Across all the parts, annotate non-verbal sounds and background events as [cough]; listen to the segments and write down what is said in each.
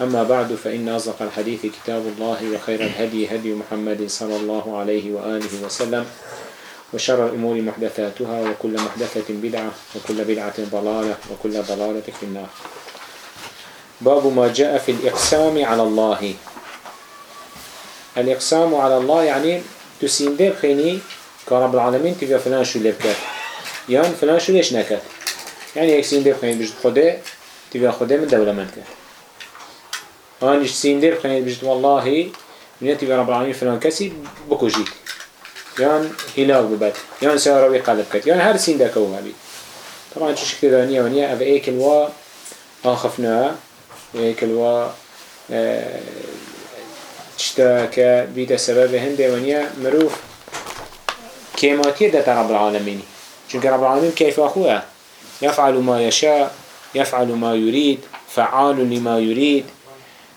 أما بعد فإن أصدق الحديث كتاب الله وخير الهدي هدي محمد صلى الله عليه وآله وسلم وشر الأمور محدثاتها وكل محدثة بدعة وكل بدعة ضلالة وكل ضلالة في النار. باب ما جاء في الإقسام على الله. الإقسام على الله يعني تسين دير خيني كرب العالمين تبقى فلان شو اللي بكت؟ يعني فلان شو ليش نكت؟ يعني يكسين دير خيني بجد خده تبقى خده من دولة من كت. هانش سيندر خلينا بجد والله من يتبع رب العالمين فلان كسي بكوجيك يان هلاو ببات يان سيراوي قلب كت يان هر سيندر كوها بي طبعا تشش كده دانية ونية أف ايك الوا آخفناها ايك الوا آه تشتا كبيت سبب هنده ونية مروف كيماتية ده رب العالمين چونك رب العالمين كيف أخوها يفعل ما يشاء يفعل ما يريد فعال لما يريد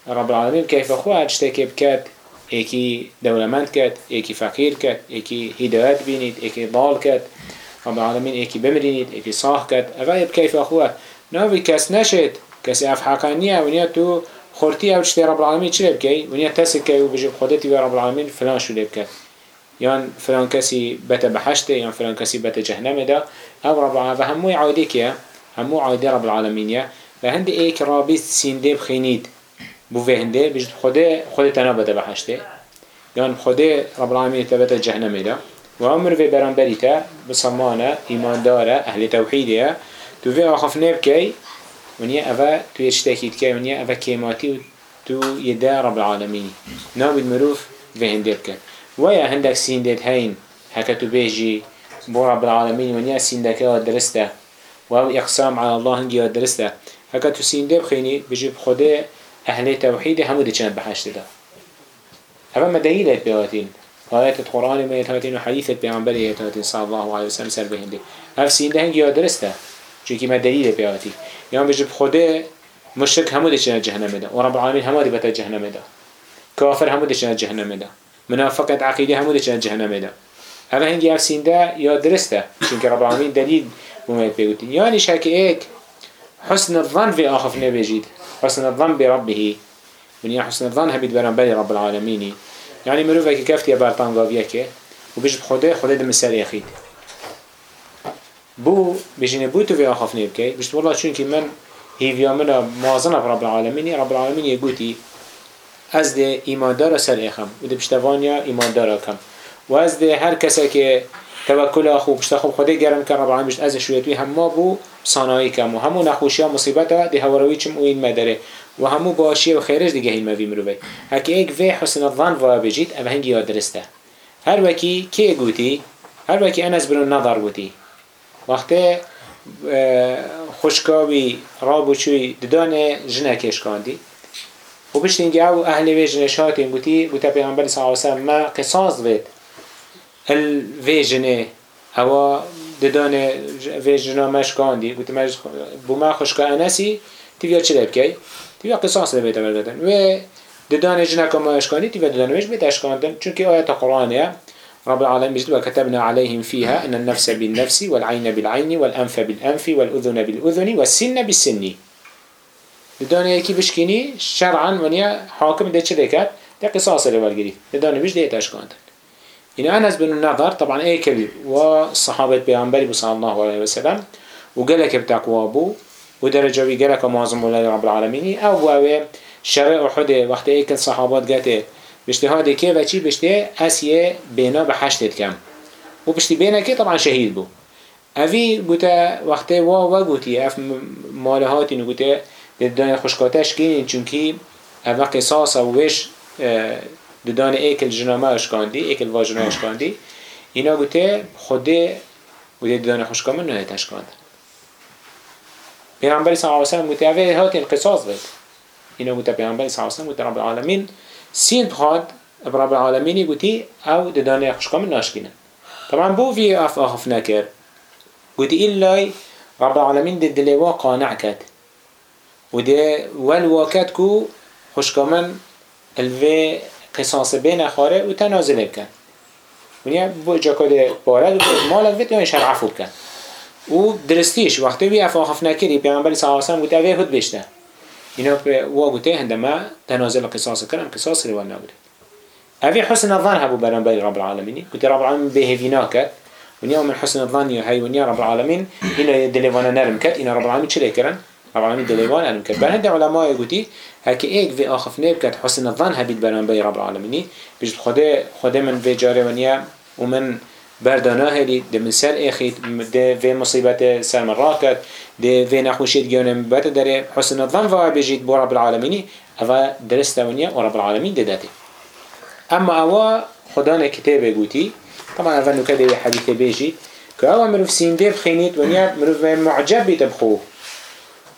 رب العالمين كيف أخوة هشتكي بكات إيكي دولمند كات؟ إيكي فقير كات؟ إيكي هدايات بينيت؟ إيكي ضال كات؟ رب العالمين إيكي بمرينيت؟ إيكي صاح كات؟ أغايب كيف أخوة ناوي كاس نشد كاس اف حقانية ونيا تو خورتي أو رب العالمين چلي بكي ونيا تسك كي وبجيب خودتي رب العالمين فلان شو لبكات يان فلان كسي بتا بحشته يان فلان كسي بتا جهنم دا. أو رب العالمين همو عايدك يا. همو عايدي رب العالمين يا. فهندي إيك رابط سيندي بخينيد بو هنده بجد خدا خدا تنا بده بحشته يعني خدا رب العالمين تبت جهنم ده وعمر في برانبريتا بصمانة إيمان دارة أهل توحيدية تو في آخفنا بكي ونيا أفا تو يشتاكيد كي ونيا أفا كيماتي تو يدا رب العالمين نابد مروف في هنده بكي ويا هندك سيندت هين هكا تو بيجي بو رب العالمين ونيا سيندك درسته. وهو إقسام على الله هنجي درسته. هكا تو سينده بخيني بجيب خدا أهل توحيد همو دي چند بحشت ده. هذا ما دليلت بياتين آيات القرآن ما يتهاتين وحديثة بيعنبر يتهاتين صلى الله عليه وسلم سر بهنده هف سين ده هنگي درسته؟ چونكي ما دليل بياتي يعني بجب خده مشرك همو دي چند جهنم ده. ورب العالمين همو دي بتا جهنم ده. كافر همو دي چند جهنم ده. منافقة عقيدة همو دي چند جهنم ده. هذا هنگي هف سين ده يا درسته؟ چونكي رب العالمين دليل بما يتبقوتين يعني شاكي ايك حسن الظن في آخف نبيجيد حسن الظن بربه. من حسن الظن هبيد برنبالي رب العالمين يعني مروفك كفت يا بارتان قاويك وبيجب خده خده دم السر يخيد. بو بيجيني بو في آخف نبكي بيجب والله چونك من هيفيا منا موازنة رب العالمين رب العالمين يقولي از ده ایمان دار سر اخم و ده پشتوانیا ایمان دار کم و از ده هر کسی که توکل خوب پشت خوب خدا گرم که رب العالمین از شویتوی همه بو صنایع کم و همو نخوشی ها مصیبت ها ده هواروی چم این مداره و همو باشی و خیرش دیگه این موی مروی. هکی ایک وی حسن الظن و بجید او هنگی یاد هر وکی که گوتی؟ هر وکی انس برون نظر گوتی. وقتی خوشکاوی رابو چوی ددان جنکش کاندی. و بشت اینگه او اهل وی جنشاتین گوتی گوتا پیغمبر صلی وسلم ما قصاص وید الفيجنه هوا ددان فيجنا مش كاندي قلت مش بما خوش كأنسي تبيا چه بكي تبيا قصاص لبيت بردن و ددان جنا كما مش كاندي تبيا ددان مش بيت اشكاندن چونك آيات القرآن رب العالمين بجد وكتبنا عليهم فيها أن النفس بالنفس والعين بالعين والأنف بالأنف والأذن بالأذن والسن بالسن ددان يكي بشكيني شرعا ونيا حاكم ده دكت ده قصاص لبالگري ددان مش ديت اشكاندن يعني أنس بن النضر طبعا أي كبير. والصحابة بيانبري صلى الله عليه وسلم وقالك بتقوى أبو ودرجة بيقالك معظم الله رب العالمين. أو أو شرع أحد وقت أي كل صحابات قاته باشتهاد كي وشي بشته أسيه بينا بحشتت كم. وبشتي بينا كي طبعا شهيد بو. أفي قتا وقت وا وا أف مالهاتي نقتا ددان خشكاتش كينين چونكي أفا قصاصة ووش ددان ایکل جنامه اشکاندی ایکل واجنه اشکاندی اینا گوته خوده گوته ددان خوشکامه نهایت اشکاند پیغمبر صلی الله علیه و سلم گوته اوه هاتی القصاص بید اینا گوته پیغمبر صلی الله علیه و سلم گوته رب العالمین سین بخواد رب العالمینی گوتی أو ددان خوشکامه ناشکینه طبعا بو في اف اخف نكر قلت إلا رب العالمين دي دلوا قانع كات ودي والواكات كو خوش كمان الفي قصاص بين خاره وتنازل بكن ونیا بو جا کده بارد مال ویت یا شرع عفو بکن. و درستیش وقتی بی افا خف نکری پیغمبر صلی الله علیه و گوته اوه هد بشته اینا وا گوته هندما تنازل قصاص کرن قصاص رو نابرد اوه حسن الظن هبو برن بری رب العالمین. گوته رب العالمین به هفینا کرد ونیا من حسن الظن یا هی ونیا رب العالمین. اینا دلوانه نرم کرد. اینا رب العالمین کرن رب العالمین دلوان نرم کرد بر هند علماء گوتی هکی ایک وی آخف نیب کرد حسن الظن هبید برن بری رب العالمینی. بجد خدا خدا من وی جاره ونیا ومن بردانه هلی ده من سر اخید ده في مصیبت سر من راكت ده في نخوشید گیانم بات داره حسن الظن و بجید بو رب العالمینی اوا درست ونیا و رب العالمین ده داته اما اوا خدا نه کتابه گوتی طبعا اول نکته حدیث بیجی که اوا مروف سینده بخینید ونیا مروف معجب بخو.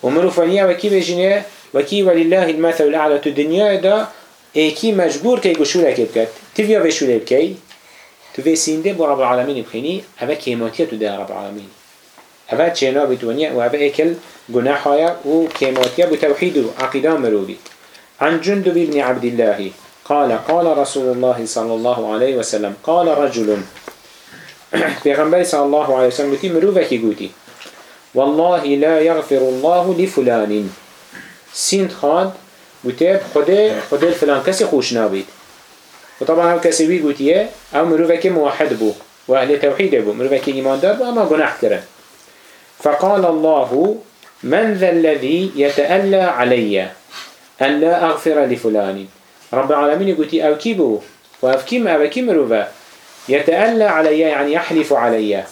و مروف ونیا وکی بجینه؟ وکی ولله المثل الاعلى تو دنیا دا ایکی مجبور که گشوره که بکد تیویا بشوره بکی تو بو رب العالمين بخيني هذا كيماتية تو ده رب العالمين هذا چنا بتونيا وهذا اكل جناحايا وكيماتية بتوحيد عقيدة مروبي عن جندب بن عبد الله قال قال رسول الله صلى الله عليه وسلم قال رجل. [coughs] پیغمبر صلى الله عليه وسلم قلتي مروفة كي قلتي والله لا يغفر الله لفلان. سين خاد قلتي خده خده الفلان كسي خوش نابيد وطبعا هم كسي بي قلتيه أو مروفة كي موحد بو واهل توحيد بو. مروفة كي ايمان دار بو اما قناح كره فقال الله من ذا الذي يتألى علي أن لا أغفر لفلان. رب العالمين قلتي أو كيبو وأفكيم أو كيم مروفة؟ يتألى علي يعني يحلف علي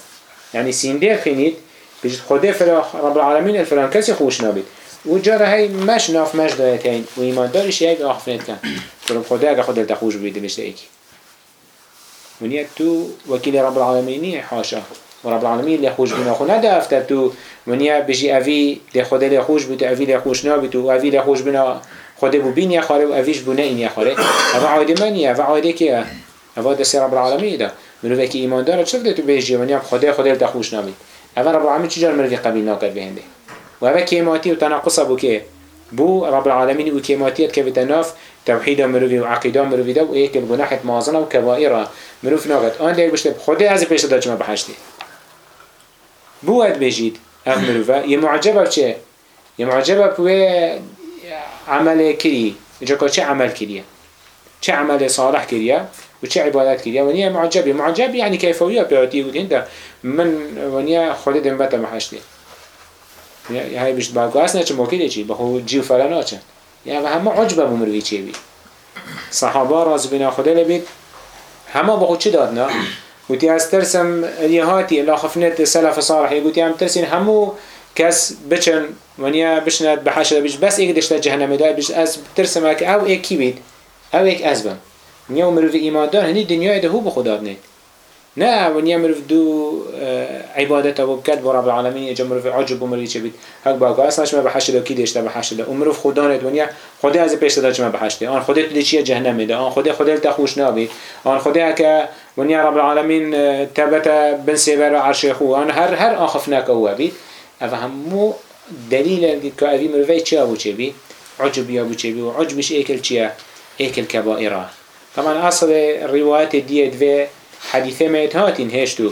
يعني سيندير خينيت بجد خده فلا رب العالمين الفلان كسي خوش نابد وجاره هاي مش ناف مش دايتين وإيمان دارش هيك آخفنت كان فرم خده اگه خود تخوش بيد بشته ايكي ونيا تو وكيل رب العالمين حاشا. ورب العالمين اللي خوش بنا خو نده افتر تو. ونيا بجي اوي اللي خده اللي خوش بيتو اوي اللي خوش نابيتو اوي اللي خوش بنا خده بو بين يا خاره و اويش بنا این يا خاره. اوه عايده من يا اوه عايده كيه اوه دسي رب العالمين ده منو وكي ايمان داره شفته تو بيجي ونيا خده خده اللي خوش اوه رب العالمين چجار منو في قبيل ناكد بهنده و اوه كيماتي و تناقصه بو كيه بو رب العالمين و كيماتيات كفتناف توحيد مروفي و عقيدة مروفي ده و ايك الگناحة مازنة و كبائرة مروف ناقد آن ديك بشتب خده از پیش داد جمع بحشته بو اد بجید اف مروفا یه معجبه چه؟ یه معجبه بوه عمل کری جاکا چه عمل کریه؟ چه عمل صالح کریه؟ وش عبادات كده ونيا معجبي معجبي يعني كيفوية بيعطي قلت ده من ونيا خلد انبتا محشتي هاي بيشت بشت قاسنا شو موكيده چي بخو جيو فلا ناچه يعني همه عجبه بمروي شيء بي صحابه راز بينا خده لبيت هما بخو چه دادنا وتي استرسم اليهاتي لا خفنت سلف صالح يقول تي عم ترسين همو كاس بچن ونيا بشنات بحشره بيش بس إيه دشت جهنم داي بيش از ترسمك أو إيه كيبيد أو إيه ازبن ونيا مروف ايمان دار هني دنيا ده هو بخدا نه نه ونيا مروف دو عبادت ابو بكت برب العالمين يجا مروف عجب ومروف چه بيت هك باقا اصلاش ما بحشر كي دشت بحشر ومروف خدانت ونيا خدا از پیش داد ما بحشته آن خدا تو چیه؟ جهنم ده آن خدا خدا تخوش نابی. آن خدا که ونیا رب العالمین تبت بن سیبر عرش خو. آن هر هر آخف نکوه بید اف همو دلیل که اوی مروی چه ابو چه بی؟ عجب یا ابو چه بی؟ و عجبش ایکل چیه؟ ایکل کبائره طبعا اصل روایت دیت و حدیثه میت هاتین هشتو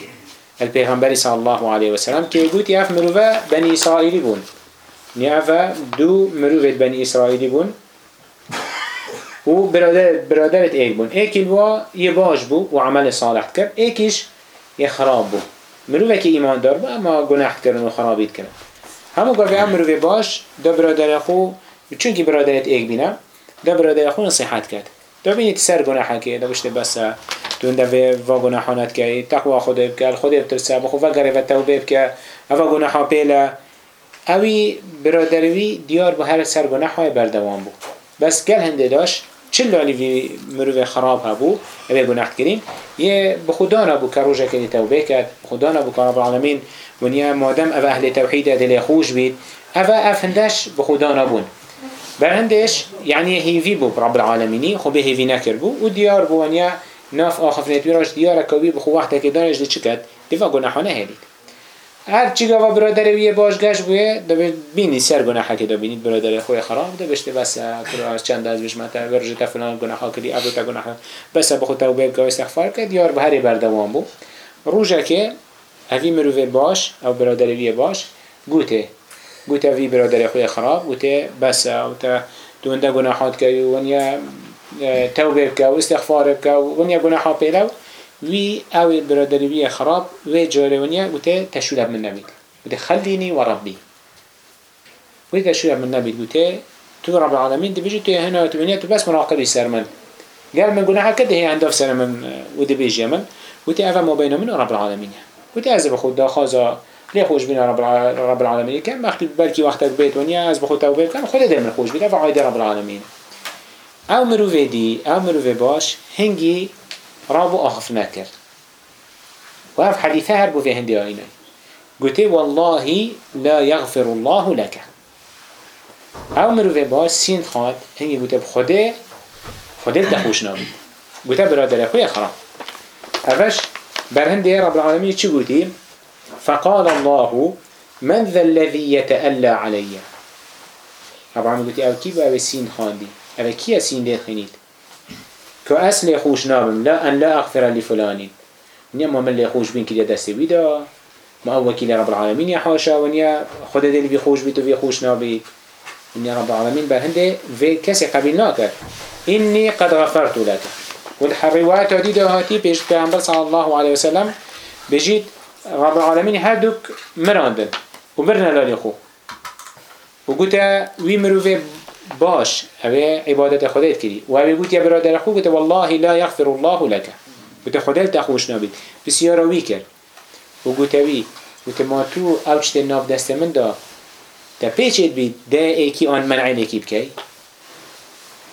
البيغمبر صلى الله عليه وسلم كي يقول ياف مروفا بني إسرائيل بون. نيافا دو مروفة بني إسرائيل بون. و برادر برادرت ایک بون. ایکی الوا یه باش بو و عمل صالح کرد ایکیش یه خراب بو. مروفه که ایمان دار بو اما کردن و خرابیت کردن همو گفت هم مروفه باش دا برادر خو چون که برادرت ایک بینم دا برادر خو نصیحت کرد. دا بینید سر گناه که دا بشته بس. دون ده و گناهانت که تقوا خود بکل خود بترسه بخو و گره و توبه بکه اوا گناها پیله. اوی برادروی دیار به هر سر گناه بردوام بود. بس گل هنده داشت چه لالی وی مروف خراب هبو اوه گناه کرین یه بخدا نبو که روژه کنی توبه کرد بخدا نبو که رب العالمین ونیا مادم اوه اهل توحید دل خوش بید. اوه افندش بخدا نبون برهندش يعني هيفي بو رب العالمين خو به هيفي نكر بو وديار بو ونيا ناف آخف نتويراش ديارا كوي بخو وقتا كدانش دي چكت دفا گناحانه هلید هر چی گاوا برادر ویه باش گشت بویه دو بینی سر گناه که دو بینید برادر خوی خراب دو بشته بس از چند از بش متا ورجه تا فلان کردی ابو تا گناه بس بخو توبه که استغفار کرد یار به هر بردوام بو روزه که هفی مروه باش او برادر ویه باش گوته گوته وی برادر خوی خراب گوته بس او تا دونده گناهات که ونیا توبه که و استغفار که ونیا گناه پیلو وی او برادری وی خراب و جارونیا بوده تشولب من نبید بوده خلینی و ربی. بوده تشولب من نبید بوده تو رب العالمین دی بيجي تو هنا تو تو بس مراقبي سر من. قال من قلنا كده هي عنده سر من ودي بيجي من ودي أفا ما بين من رب العالمين ودي أز بخود دا خازا ليه خوش بينا رب رب العالمين كان وقت بلكي وقتك بيت ونيا أز بخود توبه كان خود دم خوش بيت أفا عايد رب العالمين او مروفه دی او باش هنگی رابو آخف نكر وهذا حديثة هربو في هندي آينا قلت والله لا يغفر الله لك او مروفه باش سين خاد هنگي قلت بخده خده دخوش نابي قلت برادر اخويا خراب. أفش برهندي رب العالمين چه قلتي فقال الله من ذا الذي يتألى علي؟ العالمين قلت أو كيف أو سين خاندي أو كي سين دي خنيت كو أصل خوش نابم لا أن لا أغفر لفلاني ونيا ما من اللي خوش بين كده دستي بيدا ما هو وكيل رب العالمين يا حاشا ونيا خد دل بي خوش بيت وفي خوش نابي ونيا رب العالمين بهنده في كسي قبيل ناكر إني قد غفرت لك والحروايات عديدة هاتي بيش بيعنبر صلى الله عليه وسلم بجيت رب العالمين هادوك مراندن ومرنا لالي خو وقلت وي مروفي باش اوه عبادت خودت کردی و اوه گوت برادر خو گوت والله لا یغفر الله لك گوت خودت تخوش نبید بسیار وی کرد. و گوت وی گوت ما تو اوچت ناف دست من دا تا پیچید بید ده ایکی آن منعین ایکی بکی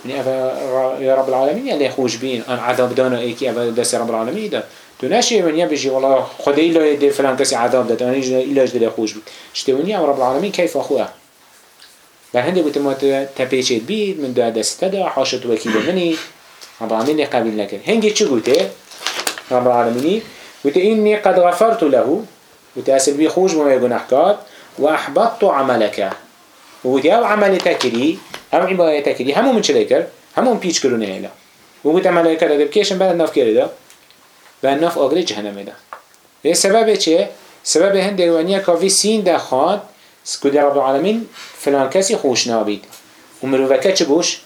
يعني أفا يا رب العالمين يعني خوش بين أن عذاب دانا إيكي أفا دس رب العالمين ده تو نشي من يبجي والله خدي إلا يدي فلان كسي عذاب ده أنا إلا يجدي خوش بين شتوني رب العالمين كيف أخوه و هنده بوده ما تپیچید بید. من دو دسته دا حاشت وکیل منی. رب العالمین قبیل نکرد. هنگی چه گوته؟ رب العالمینی گوته اینی قد غفرت له. گوته اصل بی خوش بما گناهکار و احبطت عملك وقلت او عمل تكري او عباية تكري همو من چلي كر همو من بيچ كرونه هلا وقلت ملائكة ده بكيشن بعد الناف كره ده بعد الناف آگره جهنم ده ايه سبب چه؟ سبب هنده وانيا كافي سين ده خان سكود رب العالمين فلان كسي خوش نابيد ومروفكا چه بوش؟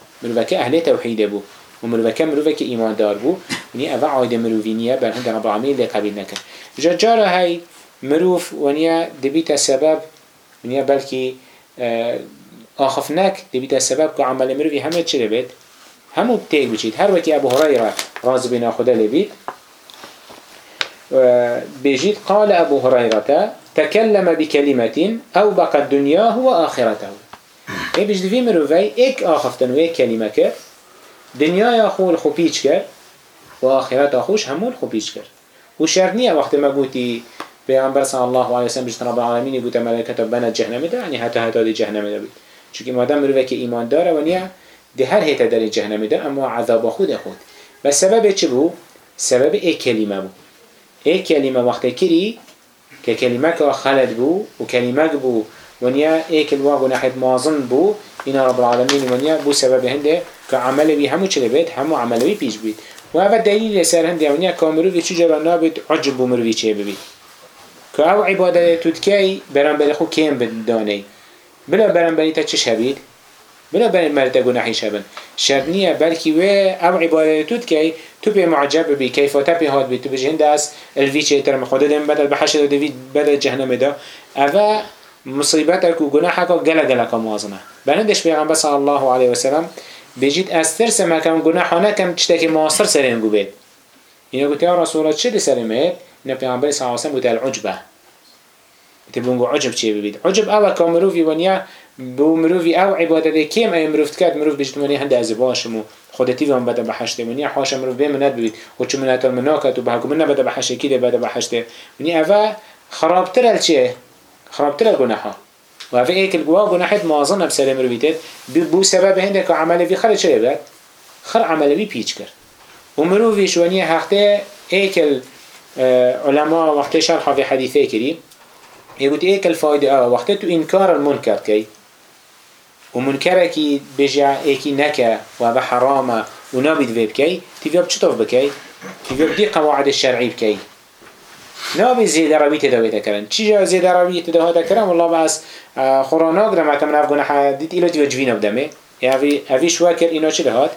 أهل توحيد بو ومروفكا مروفكا إيمان دار بو ونيا أفا عايدة مروفينية بل هند رب العالمين اللي قبيل نكر جا هاي مروف ونيا دبيت السبب ونيا بلكي آخفناك دبيت السبب كعمل مروفي همه چه بيت؟ همو بتيك بچيد هر وكي أبو هريرة راز بنا خدا لبيت بيجيت قال أبو هريرة تكلم بكلمة أو بقى دنياه وآخرته اي بيجد في مروفي ايك آخفتن ويك كلمة كر دنيا يخو الخبيج كر وآخرت أخوش همو الخبيج كر وشرنية وقت ما قوتي پیغمبر صلی الله علیه و سلم بجت رب العالمین گوته ملائکت بنا جهنم ده یعنی حتی حتی دی جهنم ده بید چون مادام مروه که ایمان داره و نیا ده هر هیته در جهنم ده اما عذاب خود خود بس سبب چه بو؟ سبب ای کلمه بو ای کلمه وقت کری که کلمه که خلد بو و کلمه بو ونیا ایک الواقع نحید مازن بو اینا رب العالمین ونیا بو سبب هنده که عمل بی همو چلی بید؟ همو عمل بی پیش بید. و اوه دلیل سر هنده ونیا که چی جرا نابید؟ عجب بو مروی چه ببید. که او عبادت تودکی بران بری خو کیم بدانه. بلا بران بری تا چه شبید بران بری تا گناحی شبن. شرط نیه بلکی و او عبادت تودکی تو به معجب بی کیفاتا به هاد بی. تو بجه هنده از الوی چه تر مخوده دم بدل بحشد دوید بدل جهنم دا. اوه مصیبت کو گناه کا گله گله کا موازنه بنندش پیغمبر الله علیه و سلم بجید از ترس مکم گناه نکم چته که معاصر سرین گو بید. اینا گوتی یا رسول الله دسرمه اینا پیغمبر صلی الله علیه و سلم گوتی العجبه. عجب چه ببید؟ عجب او که مروفی ونیا بو مروفی او عبادت کم ای مروفت کرد مروف بجت منی هنده از باشمو خودتی وان بده بحشته منی حاشا مروف به منت ببید و چه منت المناکت و بحکو من بده بحشته کی ده بده بحشته منی اوه خرابتر الچه خرابتر الگناحا و اوه ایک الگواه گناحت معظم بسر مروفیتت بو سبب هنده که عمل في خر چه بید خر عمل في پیچ کرد. و مروفی شوانی حقته ایک علماء وقت شرح في حديثه كريم يقول ايك الفائدة اه وقت تو انكار المنكر كي ومنكر كي بجع ايكي نكا وهذا حرامة ونابد في بكي تفيا بچطف بكي تفيا بدي قواعد الشرعي بكي نابي زيادة روي تداوي تكرن چيجا زيادة روي تداوي تكرن والله بس خورانا قدر ما تمنى افغانا حديد إلو تفيا جوين بدمه هفي شواكر إنا چه لهات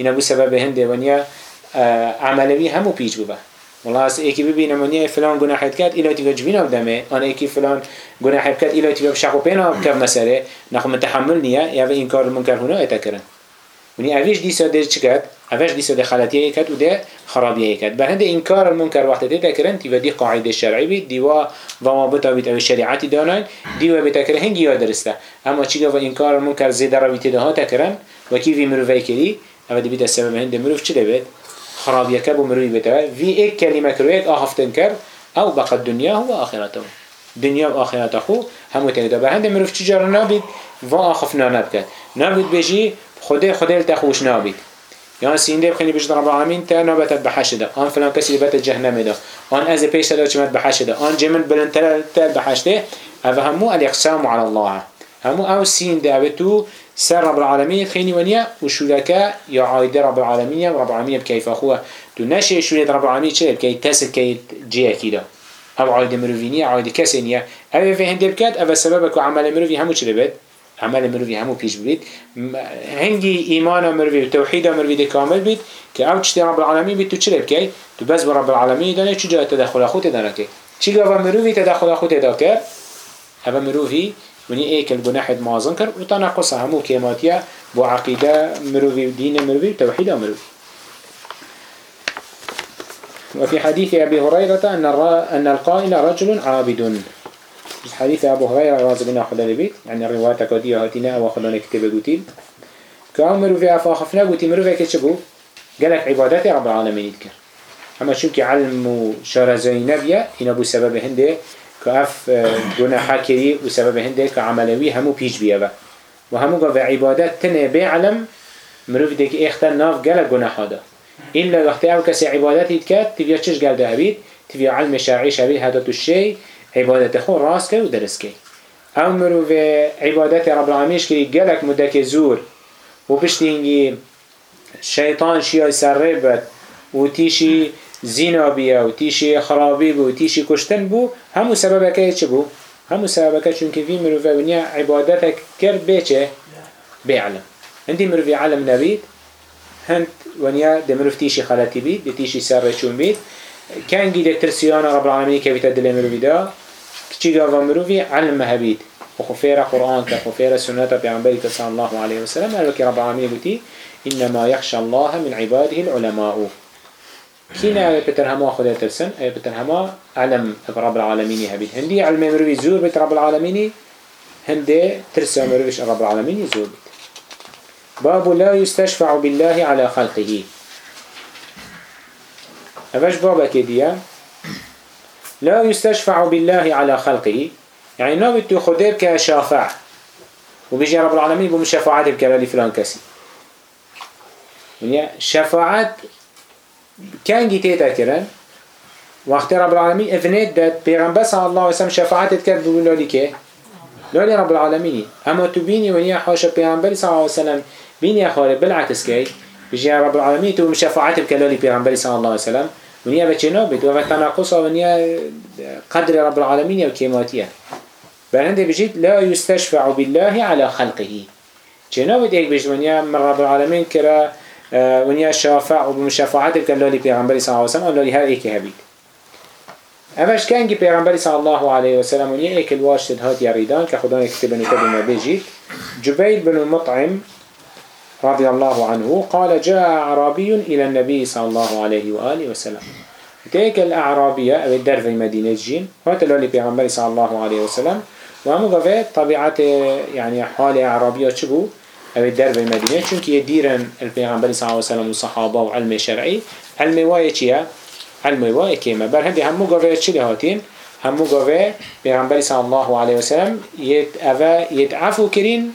إنا بو سبب هنده ونيا عملوي همو بيج ببه والله از ایکی ببینم منیه فلان گناه کرد ایلاتی و جبینا بدمه آن ایکی فلان گناه کرد ایلاتی و بشخو پینا کف مسره نخو متحمل نیه یا این کار منکر هنا اتکرن ونی اویش دیسا ده چی کرد؟ اویش دیسا ده خلطیه کرد و ده خرابیه کرد. بر هنده این کار المنکر وقت ده تکرن تیو دی قاعده شرعی بید دیوا و ما بتا بید او شریعتی دانای دیوا بتکره هنگی یاد درسته اما چی و این کار المنکر زیده روی تده ها تکرن و کی وی مروفه کری؟ او دی بید سبب هنده مروف چی ده خراب يكب ومروي بتوه في ايك كلمة كرويك آهفتن كر او بقى الدنيا هو آخرته دنيا و آخرته خو همو تنده به هنده مروف چجار نابید؟ و آخفنا نبکد نابید بجی خده خده التخوش نابید. يعني سينده بخيني بجد رب العالمين تا نابت بحشده آن فلان كسي لبت جهنم ده آن از پیش تلا چمت بحشده آن جمن بلندتر تل بحشده هذا همو الاقسام على الله. همو أو سين دعوتو سر رب العالمين خيني ونيا وشولكا يا عايد رب العالمين رب العالمين بكيف أخوه تو نشي شولة رب العالمين شيء بكي تسل كي جيه كده أو عايد مروفينيا عايد كسينيا أو في هند بكات أو سببك عمل مروفي همو شو بيت عمل مروفي همو بيش بيت هنجي إيمان مروفي وتوحيد مروفي ده كامل بيت كأو تشتي رب العالمين بيت بكي تو بس برب العالمين شو جاء تدخل أخوته دانه كي شو جاء مروفي تدخل أخوته داكر أو مروفي ونی ایک الگناح مازن کرد و تناقص همو کیماتیا بو عقیده مروی دین مروی توحید مروی وفي حديث أبي هريرة أن أن القائل رجل عابد. حديث أبو هريرة رضي الله عنه البيت يعني الرواية كودية هاتنا وخلنا نكتب قتيل. كأمر في أفاخفنا قتي مرو في كتشبو قالك عبادات رب العالمين يذكر. أما شو علم شر زينبيا إن أبو سبب هنده که اف گناه کری و سبب هنده که عملوی همو پیش بیه و همو گفت عبادت تنه علم مروف دیگه اختر ناف گل گناه دا این وقتی او کسی عبادتی کرد تبیا چش ده علم شرعی شبیه هدا تو شی عبادت خود راست که و درست که. او عبادت رب العالمیش که گلک مدک زور و پشتی هنگی شیطان شیای سر بد و تیشی زینا بیا و تیشی خرابی بو و تیشی کشتن بو همو سبب که چه بو همو سبب که چون که وی مروفة ونيا عبادتك كر بيچه بعلم هندي مروفي علم نبید هند ونیا ده مروف تیشی خلطی بید ده تیشی سر چون بيد كان جيد ترسيان رب که بیتا تدل مروفی دا كتشي گاوه مروفی علم هبيد وخفير قرآن که خفیر سنت سنة بيعنبالي صلى الله علیه وسلم قال رب العالمين بودی إنما یخش الله من عباده العلماء. كينا أي بتر هما ترسن أي بتر علم رب العالمين هبيت هندي علم مروي زور بيت رب العالمين هندي ترسى مرويش رب العالمين زور بيت باب لا يستشفع بالله على خلقه أفش بابا كديا لا يستشفع بالله على خلقه يعني نابد خده كشافع وبيجي رب العالمين بمشفاعات بكلالي فلان كسي يعني شفاعات كان جيتيتا كرن وقت رب العالمين اذنت داد پیغمبر صلى الله عليه وسلم شفاعتت کرد بقول لولي كه لولي رب العالمين. أما تو بيني ونيا حاشا پیغمبر صلى الله عليه وسلم بيني خالد بالعكس كي بيجي رب العالمين تو شفاعت بكلولي پیغمبر صلى الله عليه وسلم. ونيا بچنا بيت و تناقص ونيا قدر رب العالمين وكيماتيه بهند بجيت لا يستشفع بالله على خلقه. جناب ديك بجمنيا من رب العالمين كرا ونیا شافع و بمشافعت الكلالي پیغمبری صلی الله علیه و سلم لالی هر ایکی هبید اوش کنگی پیغمبری صلی الله علیه و سلم ونیا ایک الواش تدهات یریدان که خدا نکتب ما بجید جبیل بن مطعم رضي الله عنه قال جاء أعرابي إلى النبي صلى الله عليه وآله وسلم. تيك الأعرابية أو الدرف مدينة جين هات اللي بيغمبر صلى الله عليه وسلم. وهمو قفة طبيعة يعني حال أعرابية شبو؟ أو الدرف مدينة چونك يديرن البيغمبر صلى الله عليه وسلم وصحابة وعلم شرعي علم وايه چيه؟ علم وايه كيما بر هندي همو قفة چلي هاتين همو صلى الله عليه وسلم يتعفو كرين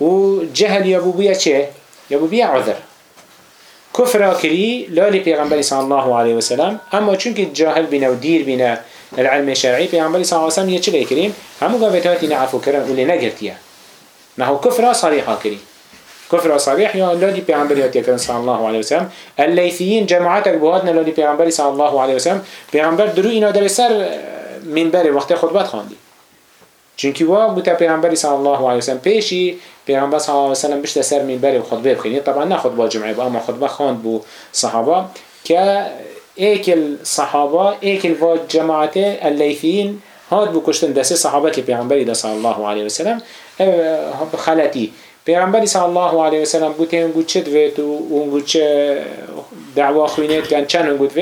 وجهل يبو بيا چه؟ يبو بيا عذر. كفر كري لالي پیغمبر صلى الله عليه وسلم. اما چونك جاهل بنا ودير بنا العلم الشرعي پیغمبر صلى الله عليه وسلم يچه كريم همو قافتاتي نعفو كرن ولي نقرتيا نحو كفر صريحة كري كفر صريح يا لالي پیغمبر ياتي كرن صلى الله عليه وسلم الليثيين جماعتك بوهاتنا لالي پیغمبر صلى الله عليه وسلم پیغمبر درو اینا در سر منبر وقت خطبت خاندي چونکی وا بوده پیغمبری صلی الله علیه و سلم پیشی پیغمبر صلی الله علیه و سلم بشت سر منبر خطبه بخینید طبعا نه خطبه جمعه با اما خطبه خواند بو صحابه. که ایکل صحابه ایکل و جماعت اللیثین هاد بو کشتن دسته صحابه که صلی الله علیه و سلم. خلطی. پیغمبری صلی الله علیه و سلم بوده اون گوت وید و اون گوت چه دعوا خوینید کن چند اون گوت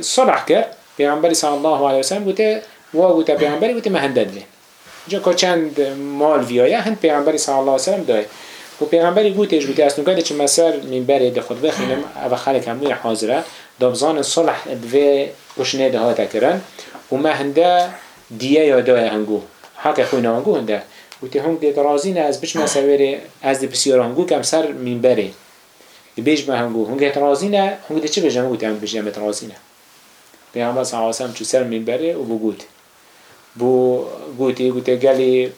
صلح کرد. پیغمبری صلی الله علیه و سلم بوده و بوده پیغمبری بوده مهندد وید جا که چند مال ویایه هند پیغمبری صلی الله علیه وسلم دای و پیغمبری گوتش گوتی از نکاته چه مسر من بره خود بخینم او خلق هموی حاضره. دابزان صلح و کشنه ده ها تکرن و ما هنده دیه یا دای هنگو. حق خوی هنگو هنده. گوتی هنگ دیت رازی نه از بچ مسوره از دی بسیار هنگو کم سر من بره دی بیش به هنگو هنگ رازی نه هنگ دی چه بجمع گوتی هنگ بجمع رازی نه. پیغمبر صلی الله علیه سر من بره و بگوت بو گوتی گوتی گلی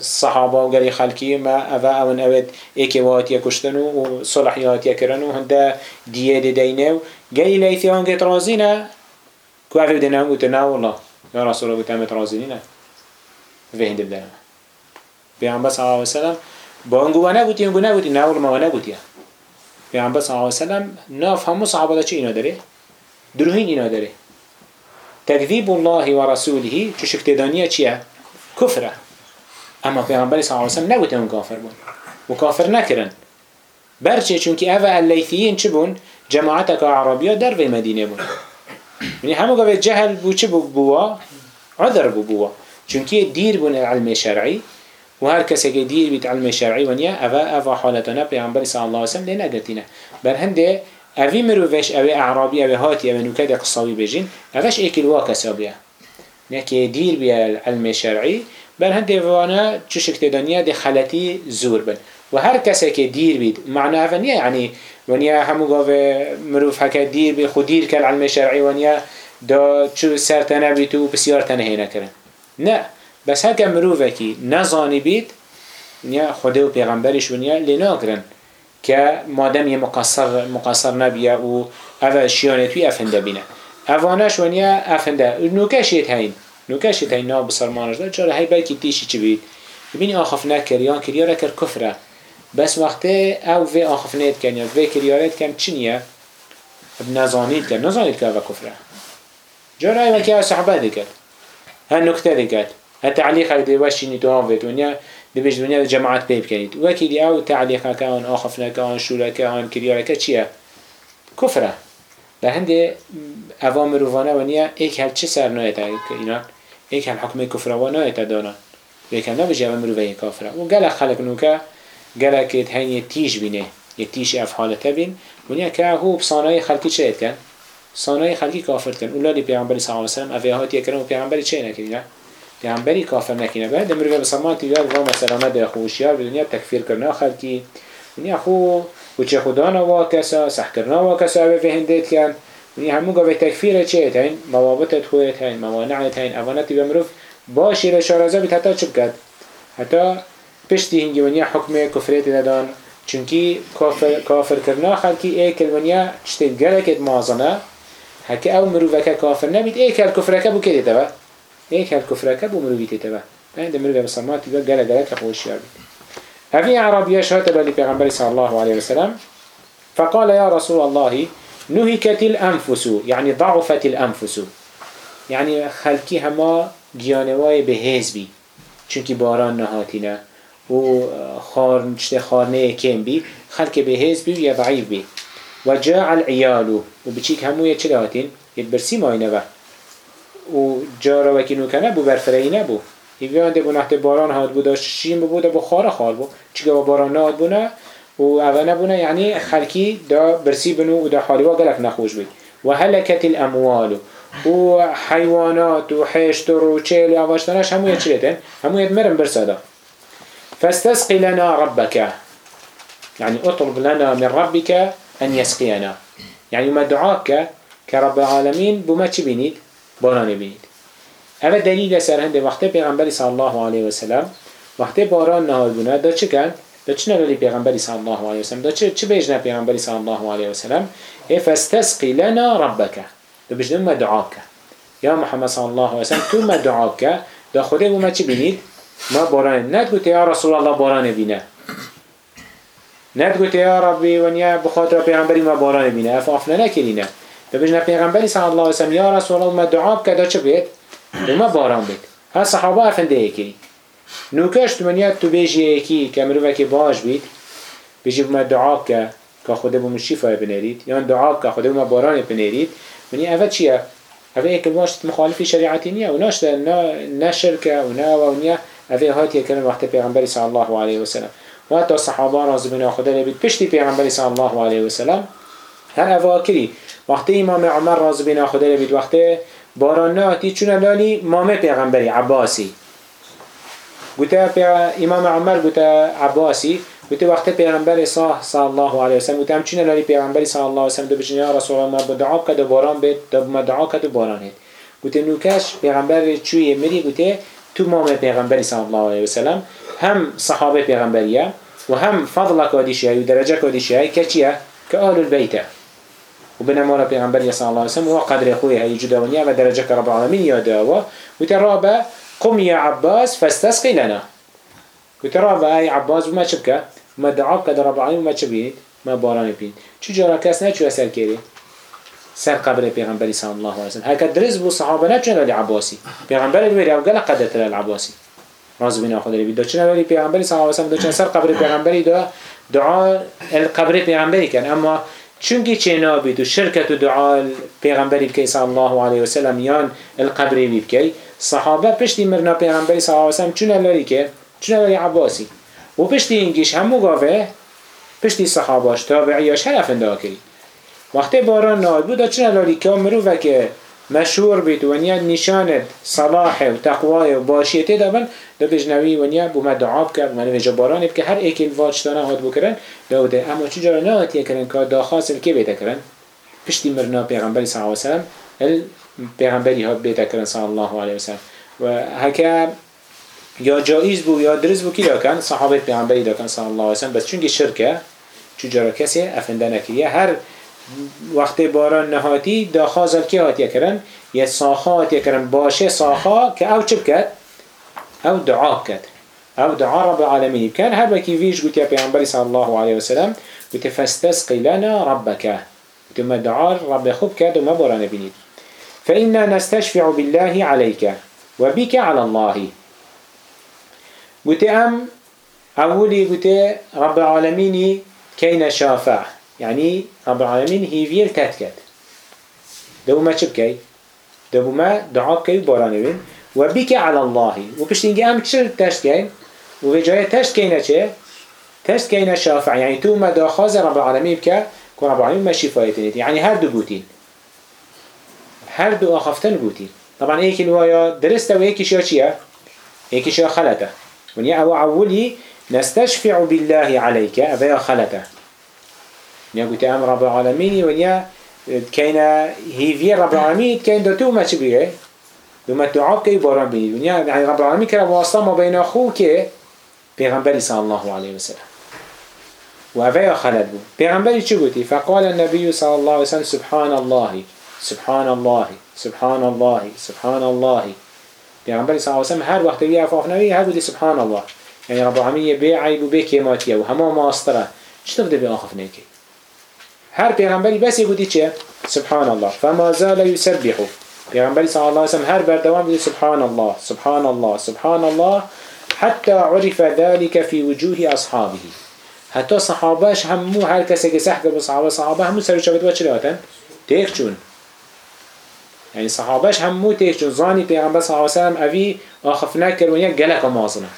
صحابه و گلی خلکی ما اوه اون اوید ایکی واتیا کشتن و صلحیاتیا کرن و هنده دیه دی دینه و گلی لیتی هنگه ترازی نه. که هم گوتی نه والله. یا رسول الله گوتی همه ترازی نه. و هنده بدنه پیغمبر صلی الله علیه وسلم با انگو و نگوتی انگو نگوتی نه والله ما نگوتی پیغمبر صلی الله علیه وسلم ناف همو صحابه چه اینا داره؟ دروهین اینا داره تكذيب الله ورسوله چو شكتدانية چيه؟ كفره اما پیغمبر صلى الله عليه وسلم نگوته اون کافر بون و کافر نکرن برچه چونکه اوه اللیثیین چه بون؟ جماعتك عربية در في مدينة بون يعني همو قوة جهل بو چه بو بوا؟ عذر بو بوا چونکه دير بون العلم الشرعي و هر کسی که دیر بیت علم شرعی ونیا اوه اوه حالتانه پیغمبر صلی الله علیه وسلم لی نگرتینه بر هنده اوی مروفش اوی اعرابی اوی هاتی اوی نوکد قصاوی بجین اوش ایکل واکا سابیه نکه دیر بیا علم شرعی بل هنده وانا چشک تدانیه ده خلطی زور بن. و هر کسی که دیر بید معنی اوه نیه یعنی ونیا همو گاوه مروف حکا دیر بید خود دیر کل علم شرعی ونیا دا چو سرتنه بید و بسیار تنهی نکرن نه. بس هکا مروفه کی نزانی بید نیا خدا و پیغمبرش ونیا لناکرن که مادم یه مقصر مقصر نبیه و اوه شیانه توی افنده بینه. اوانش ونیا افنده. نوکشیت هین نوکشیت هین نا بسرمانش ده چرا؟ هی بلکی تیشی چی بید؟ ببینی آخف کریاره کر بس وقتی او وی آخف نید کن یا وی کریارت کن چی نیه؟ نزانید کن. نزانید که اوه کفره. جارا ایوه که صحبه دکت ها نکته ها تعلیق دی وشینی تو هم ونیا دبیش دنیا جماعت کنید وکی دی او تعلیق کان آخف نکان شوره کان کریاره که چیه؟ کفره به هنده اوامر روانه و نیا ایک هل چه سر نایت اینا ایک هل حکم کفره و نایت دانا. لیکن نبجه اوامر روانه کافره و گل خلق نوکا گل که هنی تیش بینه یه تیش افحالته بین. و نیا که هو بصانای خلقی چه کن؟ صانای خلقی کافر کن اولالی پیغمبری صلی اللہ علیہ وسلم اوه هاتی کرن و پیغمبری چه نکنی پیغمبری کافر نکنه بعد امروز به سمان تیار و مثلا ده خوشیار به دنیا تکفیر کرنا خلقی دنیا خو چه خدا نوا کسا سح کرنا کسا به هندیت کن. دنیا همو گاوه تکفیر چه؟ تین موابطت خوی تین موانع تین اوانتی به امروز باشی را شارزا بیت حتی چه بکد حتی پشتی هنگی ونیا حکم کفریت ندان. چونکی کافر, کافر کرنا خلقی ایکل ونیا چتید گلکت مازنه. هکه او مروفه کافر نبید ایکل کفرکه بو که دیده هيك هالكفر كبو مروي تتبع عند مروي بسمات يقول قال قالك أخوش ياربي هذه عربية شهادة للي پیغمبر صلى الله عليه وسلم فقال يا رسول الله نهكت الأنفس يعني ضعفت الأنفس يعني خلقي هما جيانواي بهز بي چونكي باران نهاتنا و خار چته خارنه کم بی خلق بهز بی و یا ضعیف بی و جاع العیالو و بچیک همو یه چه هاتین یه برسی ماینه و جارا وکی نوکنه بو برفرهی نبو. ایوان ده بو نحت باران هاد بو داشت شیم بو ده بو خار خار بو. چیگه با باران نهاد بونه و اوه نبونه یعنی خلکی دا برسی بنو و دا حالیوا گلک نخوش بید. و هلکت الاموال. و حیوانات و حشت و روچه و عواشتانش همو یه چلیتن همو یه مرم برسادا فاستسقي لنا ربك يعني اطلب لنا من ربك أن يسقينا يعني ما دعاك كرب العالمين بما تبينيد باران بينيد أما دليل سر هند وقت پیغمبر صلى الله عليه وسلم وقت باران نهار بنا دا چه كان دا چه نلالی پیغمبر صلى الله عليه وسلم دا چه چه بيجنا پیغمبر صلى الله عليه وسلم إيه فاستسقي لنا ربك دا بجنا ما يا محمد صلى الله عليه وسلم تو ما دعاك دا خده بما چه بينيد ما باران ند گوته یا رسول الله باران بینه. ند گوته یا ربی ونیا بخاطر پیغمبری ما باران بینه. اف افنا نکرینه تو بجنه پیغمبری صلی الله علیه وسلم یا رسول الله دعا بکده چه بید ما باران بید ها صحابه افنده یکی. نوکش منیا تو بیجی یکی که مروه که باش بید. بیجی ما دعا که که خود بوم شفای بنرید. یا دعا که خود بوم باران بنرید. منی اول چیه؟ اول یک باش مخالفی شریعتی نیه. و ناشته نه شرکه و نه و نیه. اوه هاتی کردن وقت پیغمبری صلی الله علیه و سلم. و حتی صحابه راضی بنا خدا لبید پشتی پیغمبری صلی الله علیه و سلم. هر اوه کری وقت امام عمر راضی بنا خدا لبید وقت باران ناتی چون لالی مام پیغمبری عباسی. گوته امام عمر گوته عباسی. گوته وقت پیغمبر صح صلی الله علیه و سلم گوته همچین لالی پیغمبری صلی الله علیه و سلم دو بجنی یا رسول الله ما بدعا کد باران بید ما دعا کد باران هید گوته نوکش پیغمبر چوی مری گوته تو مام پیغمبری صلی الله علیه و سلم هم صحابه پیغمبریه و هم فضل کادیشه و درجه کادیشه که چیه؟ که آل البیته وبنعمار عمر صلی الله علیه وسلم و قدر خوی هی جدا درجة رب العالمين یاد و و قم يا عباس فاستسقي لنا. وترابا أي عباس وما شبكة. ما دعا که رب العالمين ما چب ما باران بين. شو جارا کس شو چو اثر کری سر قبر پیغمبر صلی الله علیه وسلم. هک درز بو صحابه نه چنه عباسی. پیغمبر أو و گل قدر علی عباسی. راز بینه خدای بید چنه علی پیغمبر صلی الله علیه وسلم؟ آله چنه سر قبر پیغمبر دو دعا القبر پیغمبر کن. اما چونکی چه نابید و شرکت و دعا پیغمبری بکی صلی الله علیه و سلم یان القبری بکی صحابه پشتی مرنا پیغمبری صلی الله علیه و سلم چون لاری که؟ چون لاری عباسی. و پشتی اینگیش همو گاوه پشتی صحاباش تابعیاش هر افنده کری وقتی باران ناد بود چه لالی که مروفه که مشهور بید و نیا نشانت صلاح و تقوای و باشیتی دابن. دو بجنوی و نیا بو مدعاب کرد و نویجا باران که هر ایکی الواجتانه هاد بکرن. دوده اما چجورا نه هاتیه کرن که داخواست که بیده کرن؟ پشتی مرنا پیغمبری صلی الله علیه وسلم پیغمبری ها بیده کرن صلی الله علیه وسلم. و هکا یا جایز بو یا درز بو کی داکن صحابت پیغمبری داکن صلی الله علیه وسلم. بس چونکه شرکه چجورا کسی افنده نکریه هر وقت باران نهاتی دا خازل کی هاتیه کرن؟ یه ساخا هاتیه کرن. باشه ساخا که او چه بکد؟ او دعا بکد. او دعا رب العالمین بکن هر وکی ویش گوتی پیغمبری صلی الله علیه وسلم گوتی فاستسقی لنا ربک گوتی ما دعا رب خوب کرد و ما باران بینید. فإنا نستشفع بالله عليك وبك على الله قلت أم أولي قلت رب العالمين كين شافع يعني رب العالمين هي فيل تتكت دو ما شبكي دو ما دعاء كي باران بين وبك على الله وبشتينجي أم تشر تشت كي وبجاية تشت كينا چه؟ تشت كينا شافع يعني تو ما داخاز رب العالمين بك كون رب العالمين ما شفايتنيت يعني هر دو بوتين هر دو أخفتن بوتين طبعا ايك الوايا درسته ويكيش يا چيه ايكيش يا خلته ونيا او عولي نستشفع بالله عليك أبا خلته نیا گوته ام رب العالمینی و نیا کینا هیوی رب العالمین کین دو تو ما چی بیگه دو ما دعا کی باران بینید و نیا یعنی رب العالمین کرا واسطه ما بین خو که پیغمبری صلی الله علیه و سلم و اوه خلد بود پیغمبری چی گوتی فقال النبی صلی الله علیه و سلم سبحان الله سبحان الله سبحان الله سبحان الله پیغمبری صلی الله و سلم هر وقت یه افاف نوی هر گوتی سبحان الله یعنی رب العالمین بی عیب و همه ماستره چطور ده آخف نیکی هر پیغمبری بس يقولي چه سبحان الله فما زال يسبح پیغمبری صلی الله علیه و سلم هر بردوام بيقول سبحان الله سبحان الله سبحان الله حتى عرف ذلك في وجوه أصحابه. حتى صحاباش همو هر کسی که سحق بصحابه صحابه همو سر شبت و چرا هاتن؟ تیخ چون. يعني صحاباش همو چون. زاني پیغمبر صلى الله عليه وسلم اوی آخفنا کرونیا گلک مازنه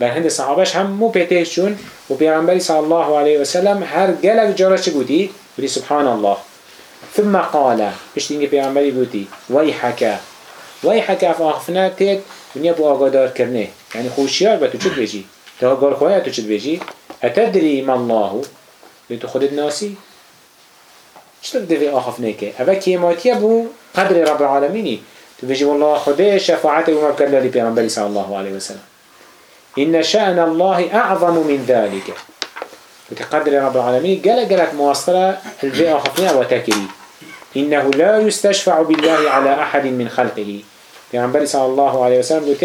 بل هند صحابش هم مو بيتيش و وبيغنبري صلى الله عليه وسلم هر قلق جارش قوتي قوتي سبحان الله. ثم قال بشتينجي بيغنبري بوتي ويحكا ويحكا في آخفنا تيت ونيا بو كرنه يعني خوشيار باتو چد بيجي تها قال خوايا تو چد بيجي أتدري ما الله؟ لتو خدد ناسي شتر دفي آخفناك أبا كيماتيا بو؟ قدر رب العالميني تو بيجي والله خده شفاعته وما بكرنا لبيغنبري صلى الله عليه وسلم إن شأن الله أعظم من ذلك. وتقدر رب العالمين. قال قالك مواصلة البيع خفنا وتكري إنه لا يستشفع بالله على أحد من خلقه. پیغمبر صلى الله عليه وسلم قلت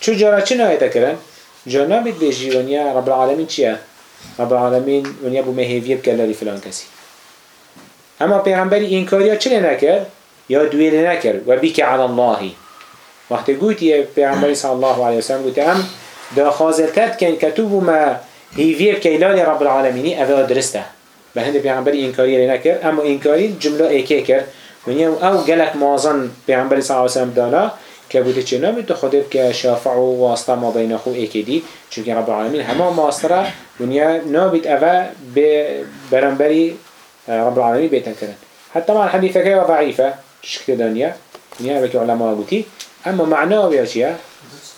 شو جرى چه نهاية تكرن جانا بتبجي ونيا رب العالمين چيه رب العالمين ونيا بو مهيفيه بكالالي فلان كسي اما پیغمبری انکاریا چه نکرد یا دویل نکرد و بیک علی الله. وقتی گویی پیغمبری صلی الله علیه وسلم گویی ام دا خازلتت کن کتوبو ما هیویب کیلان رب العالمینی. اوه درسته. به هند پیغمبری انکاری نکرد. اما انکاری جمله ایکی کرد ونیا او گلک مازن پیغمبری صلی الله علیه وسلم دانا که بوده چه نامید تو خودت که شافع و واسطه ما بین خو ایکی دی چون رب العالمین همه ماستره ونیا نابید اوه برنبری رب العالمين بيتن كرن حتى مع الحديثة كي ضعيفة شكل دنيا نيا بك علماء قلتي أما معناه بيشيا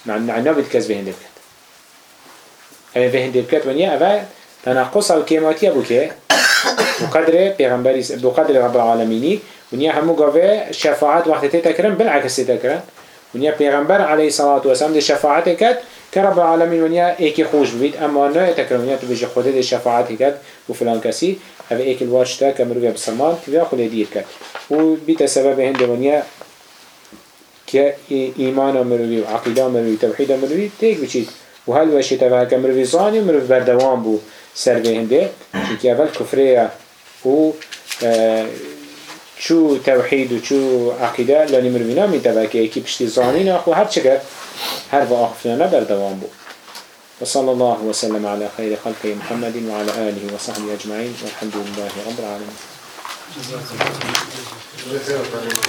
معناه بتكذب هندب كت أما في هندب كت ونيا أفا تناقص الكيماتية بوكي بقدر بيغمبري بقدر رب العالمين ونيا همو قوة شفاعات وقت تتكرن بالعكس تتكرن ونيا بيغمبر عليه الصلاة والسلام دي شفاعت كت كرب العالمين ونيا ايكي خوش اما نا يتكرن ونيا تبجي خودت دي شفاعت كت وفلان كسي هذا ايك الواشتا كمروي بسلمان تبا خل دير كت وبيت سبب هند ونيا كإيمان مروي وعقيدة مروي توحيد مروي تيك بشيت وهل وشي تبع كمروي زاني مروي بردوام بو سر به هنده. چونكي اول كفرية و شو توحيد و شو عقيدة لاني مروي نامي تبع كي ايكي بشتي زانين اخو هر چكر هر بردوام بو. وصلى الله وسلم على خير خلقه محمد وعلى آله وصحبه أجمعين والحمد لله رب العالمين